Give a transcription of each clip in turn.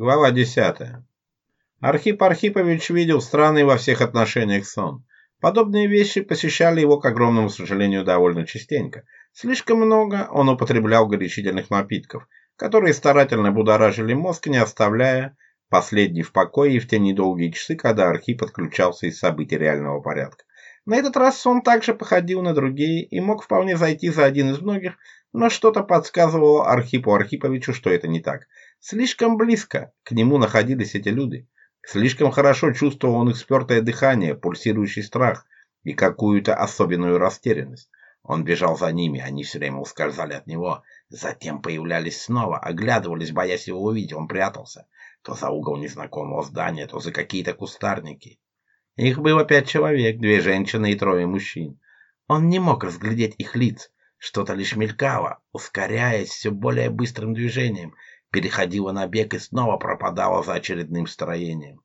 Глава 10. Архип Архипович видел странный во всех отношениях сон. Подобные вещи посещали его, к огромному сожалению, довольно частенько. Слишком много он употреблял горячительных напитков, которые старательно будоражили мозг, не оставляя последний в покое и в те недолгие часы, когда Архип подключался из событий реального порядка. На этот раз сон также походил на другие и мог вполне зайти за один из многих, но что-то подсказывало Архипу Архиповичу, что это не так – Слишком близко к нему находились эти люди. Слишком хорошо чувствовал он их спертое дыхание, пульсирующий страх и какую-то особенную растерянность. Он бежал за ними, они все время ускользали от него. Затем появлялись снова, оглядывались, боясь его увидеть. Он прятался. То за угол незнакомого здания, то за какие-то кустарники. Их было пять человек, две женщины и трое мужчин. Он не мог разглядеть их лиц. Что-то лишь мелькало, ускоряясь все более быстрым движением переходила на бег и снова пропадала за очередным строением.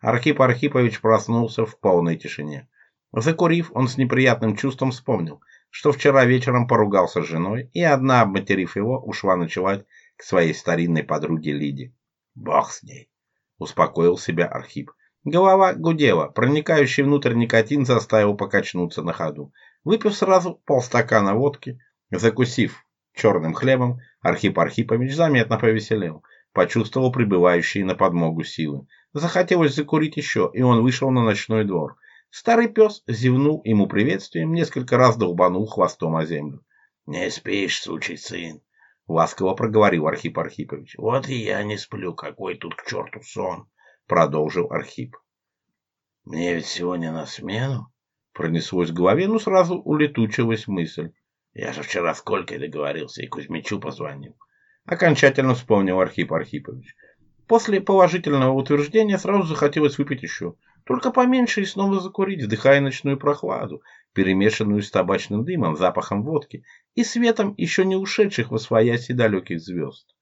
Архип Архипович проснулся в полной тишине. Закурив, он с неприятным чувством вспомнил, что вчера вечером поругался с женой, и одна, обматерив его, ушла ночевать к своей старинной подруге Лиде. «Бог с ней!» – успокоил себя Архип. Голова гудела, проникающий внутрь никотин заставил покачнуться на ходу. Выпив сразу полстакана водки, закусив черным хлебом, Архип Архипович заметно повеселел, почувствовал прибывающие на подмогу силы. Захотелось закурить еще, и он вышел на ночной двор. Старый пес зевнул ему приветствием, несколько раз долбанул хвостом о землю. «Не спишь, сучий сын!» — ласково проговорил Архип Архипович. «Вот и я не сплю, какой тут к черту сон!» — продолжил Архип. «Мне ведь сегодня на смену?» Пронеслось в голове, но сразу улетучилась мысль. Я же вчера сколько договорился и Кузьмичу позвонил. Окончательно вспомнил Архип Архипович. После положительного утверждения сразу захотелось выпить еще. Только поменьше и снова закурить, вдыхая ночную прохладу, перемешанную с табачным дымом, запахом водки и светом еще не ушедших во свояси далеких звезд.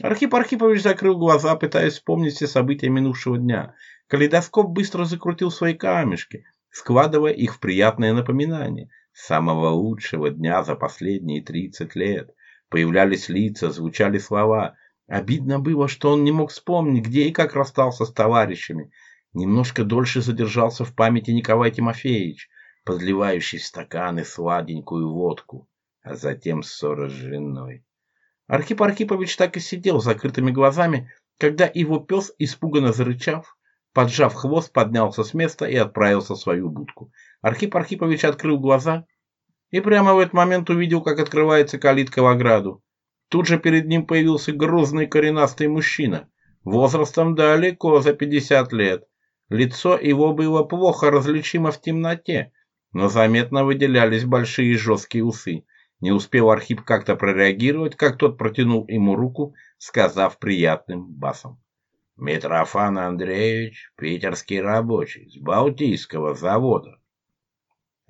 Архип Архипович закрыл глаза, пытаясь вспомнить все события минувшего дня. Калейдоскоп быстро закрутил свои камешки, складывая их в приятное напоминание – самого лучшего дня за последние 30 лет. Появлялись лица, звучали слова. Обидно было, что он не мог вспомнить, где и как расстался с товарищами. Немножко дольше задержался в памяти Николай Тимофеевич, подливающий в стаканы сладенькую водку, а затем ссора с женой. Архип Архипович так и сидел с закрытыми глазами, когда его пес, испуганно зарычав, поджав хвост, поднялся с места и отправился в свою будку – Архип Архипович открыл глаза и прямо в этот момент увидел, как открывается калитка в ограду. Тут же перед ним появился грузный коренастый мужчина, возрастом далеко за 50 лет. Лицо его было плохо различимо в темноте, но заметно выделялись большие жесткие усы. Не успел Архип как-то прореагировать, как тот протянул ему руку, сказав приятным басом. «Митрофан Андреевич, питерский рабочий, с Балтийского завода.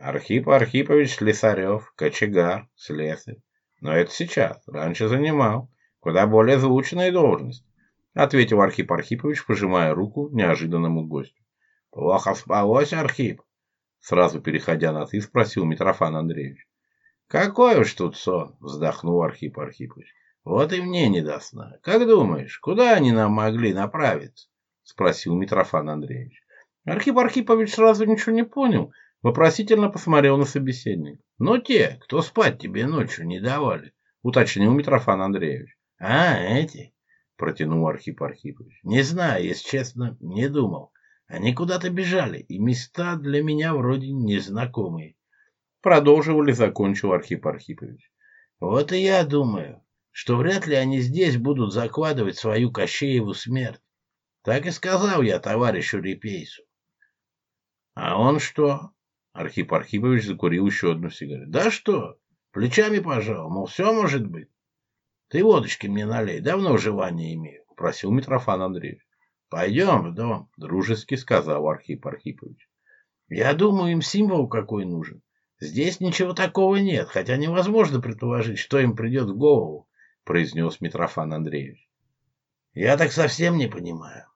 Архип Архипович Слесарев, кочегар, слесарь. Но это сейчас. Раньше занимал. Куда более звучная должность. Ответил Архип Архипович, пожимая руку неожиданному гостю. Плохо спалось, Архип? Сразу переходя на «ты», спросил Митрофан Андреевич. «Какой уж тут сон!» — вздохнул Архип Архипович. «Вот и мне не до сна. Как думаешь, куда они нам могли направиться?» — спросил Митрофан Андреевич. Архип Архипович сразу ничего не понял, Вопросительно посмотрел на собеседника. «Ну те, кто спать тебе ночью не давали», — уточнил Митрофан Андреевич. «А, эти?» — протянул Архип Архипович. «Не знаю, если честно, не думал. Они куда-то бежали, и места для меня вроде незнакомые». Продолжил и закончил Архип Архипович. «Вот и я думаю, что вряд ли они здесь будут закладывать свою Кощееву смерть. Так и сказал я товарищу Репейсу». «А он что?» Архип Архипович закурил еще одну сигарету. «Да что? Плечами пожал. Мол, все может быть. Ты водочки мне налей. Давно желание имею», — просил Митрофан Андреевич. «Пойдем в дом», — дружески сказал Архип Архипович. «Я думаю, им символ какой нужен. Здесь ничего такого нет, хотя невозможно предположить, что им придет в голову», — произнес Митрофан Андреевич. «Я так совсем не понимаю.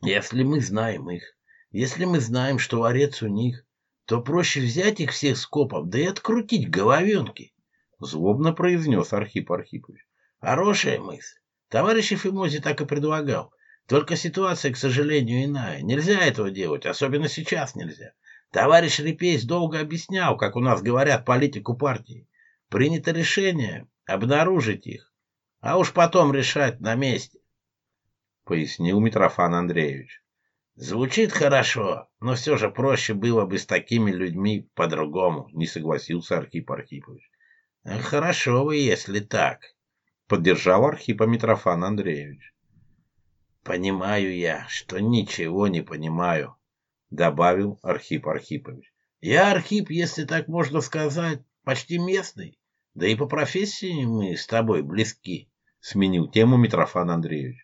Если мы знаем их, если мы знаем, что ларец у них, то проще взять их всех скопом, да и открутить головенки. Злобно произнес Архип Архипович. Хорошая мысль. Товарищ Ефимози так и предлагал. Только ситуация, к сожалению, иная. Нельзя этого делать, особенно сейчас нельзя. Товарищ Репейс долго объяснял, как у нас говорят, политику партии. Принято решение обнаружить их, а уж потом решать на месте, — пояснил Митрофан Андреевич. Звучит хорошо, но все же проще было бы с такими людьми по-другому, не согласился Архип Архипович. Э, хорошо вы, если так, поддержал Архипа Митрофан Андреевич. Понимаю я, что ничего не понимаю, добавил Архип Архипович. Я Архип, если так можно сказать, почти местный, да и по профессии мы с тобой близки, сменил тему Митрофан Андреевич.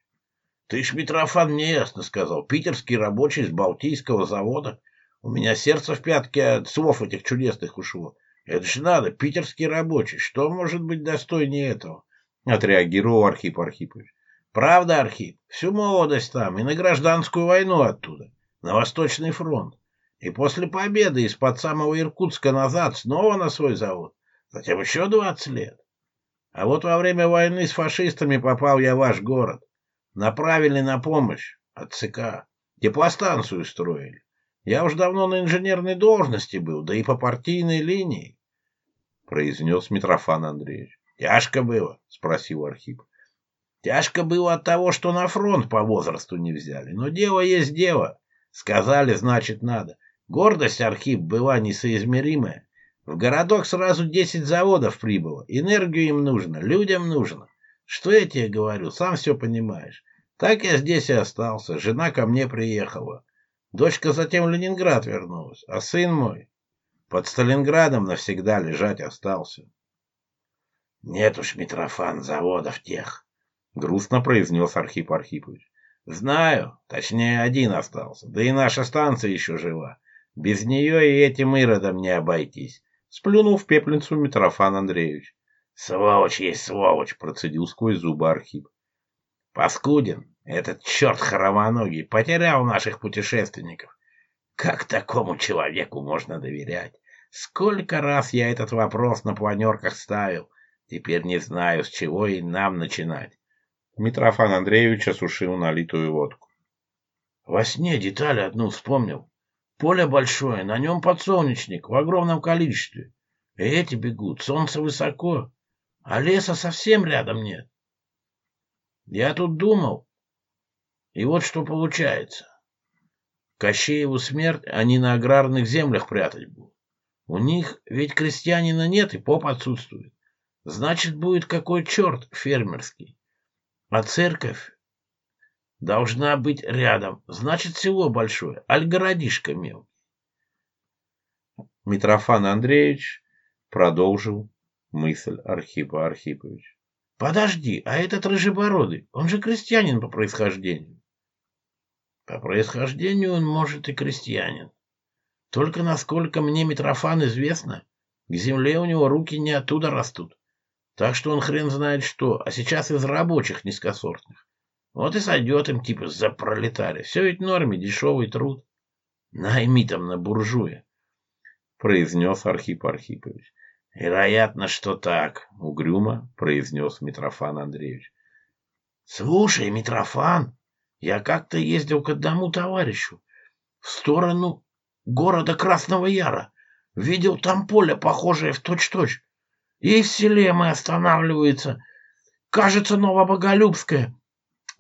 Ты ж, Митрофан, неясно сказал. Питерский рабочий с Балтийского завода. У меня сердце в пятке от слов этих чудесных ушло. Это ж надо, питерский рабочий. Что может быть достойнее этого? Отреагировал Архип Архипович. Правда, Архип, всю молодость там и на гражданскую войну оттуда, на Восточный фронт. И после победы из-под самого Иркутска назад снова на свой завод. Затем еще двадцать лет. А вот во время войны с фашистами попал я в ваш город направили на помощь от ЦК. Теплостанцию строили. Я уж давно на инженерной должности был, да и по партийной линии, — произнес Митрофан Андреевич. — Тяжко было, — спросил Архип. — Тяжко было от того, что на фронт по возрасту не взяли. Но дело есть дело. Сказали, значит, надо. Гордость Архип была несоизмеримая. В городок сразу десять заводов прибыло. Энергию им нужно, людям нужно. Что я тебе говорю, сам все понимаешь. Так я здесь и остался. Жена ко мне приехала. Дочка затем в Ленинград вернулась. А сын мой под Сталинградом навсегда лежать остался. — Нет уж, Митрофан, заводов тех, — грустно произнес Архип Архипович. — Знаю, точнее, один остался. Да и наша станция еще жива. Без нее и этим иродом не обойтись. Сплюнул в пепленцу Митрофан Андреевич. — Сволочь есть сволочь, — процедил сквозь зубы Архип. Паскудин, этот черт хоромоногий, потерял наших путешественников. Как такому человеку можно доверять? Сколько раз я этот вопрос на планерках ставил. Теперь не знаю, с чего и нам начинать. Митрофан Андреевич осушил налитую водку. Во сне деталь одну вспомнил. Поле большое, на нем подсолнечник в огромном количестве. Эти бегут, солнце высоко, а леса совсем рядом нет. Я тут думал, и вот что получается. Кощееву смерть они на аграрных землях прятать будут. У них ведь крестьянина нет и поп отсутствует. Значит, будет какой черт фермерский. А церковь должна быть рядом. Значит, село большое, аль городишко мелкий. Митрофан Андреевич продолжил мысль Архипа Архиповича. Подожди, а этот рыжебородый, он же крестьянин по происхождению. По происхождению он, может, и крестьянин. Только, насколько мне Митрофан известно, к земле у него руки не оттуда растут. Так что он хрен знает что, а сейчас из рабочих низкосортных. Вот и сойдет им типа за пролетария. Все ведь норме, дешевый труд. Найми там на буржуя, произнес Архип Архипович. «Вероятно, что так», — угрюмо произнес Митрофан Андреевич. «Слушай, Митрофан, я как-то ездил к одному товарищу в сторону города Красного Яра. Видел там поле, похожее в точь-точь. И в селе мы останавливается. Кажется, Новобоголюбская.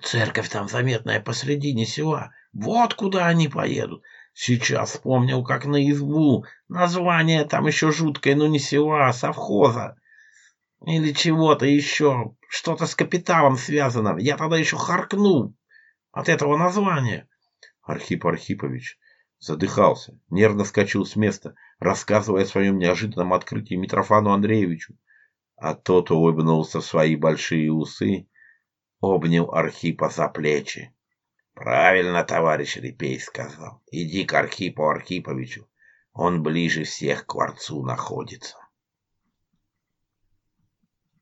Церковь там заметная посредине села. Вот куда они поедут. Сейчас вспомнил, как на избу. Название там еще жуткое, но не села, а совхоза. Или чего-то еще. Что-то с капиталом связано. Я тогда еще харкнул от этого названия. Архип Архипович задыхался, нервно скачал с места, рассказывая о своем неожиданном открытии Митрофану Андреевичу. А тот улыбнулся в свои большие усы, обнял Архипа за плечи. Правильно товарищ Репей сказал. Иди к Архипу Архиповичу. Он ближе всех к кварцу находится.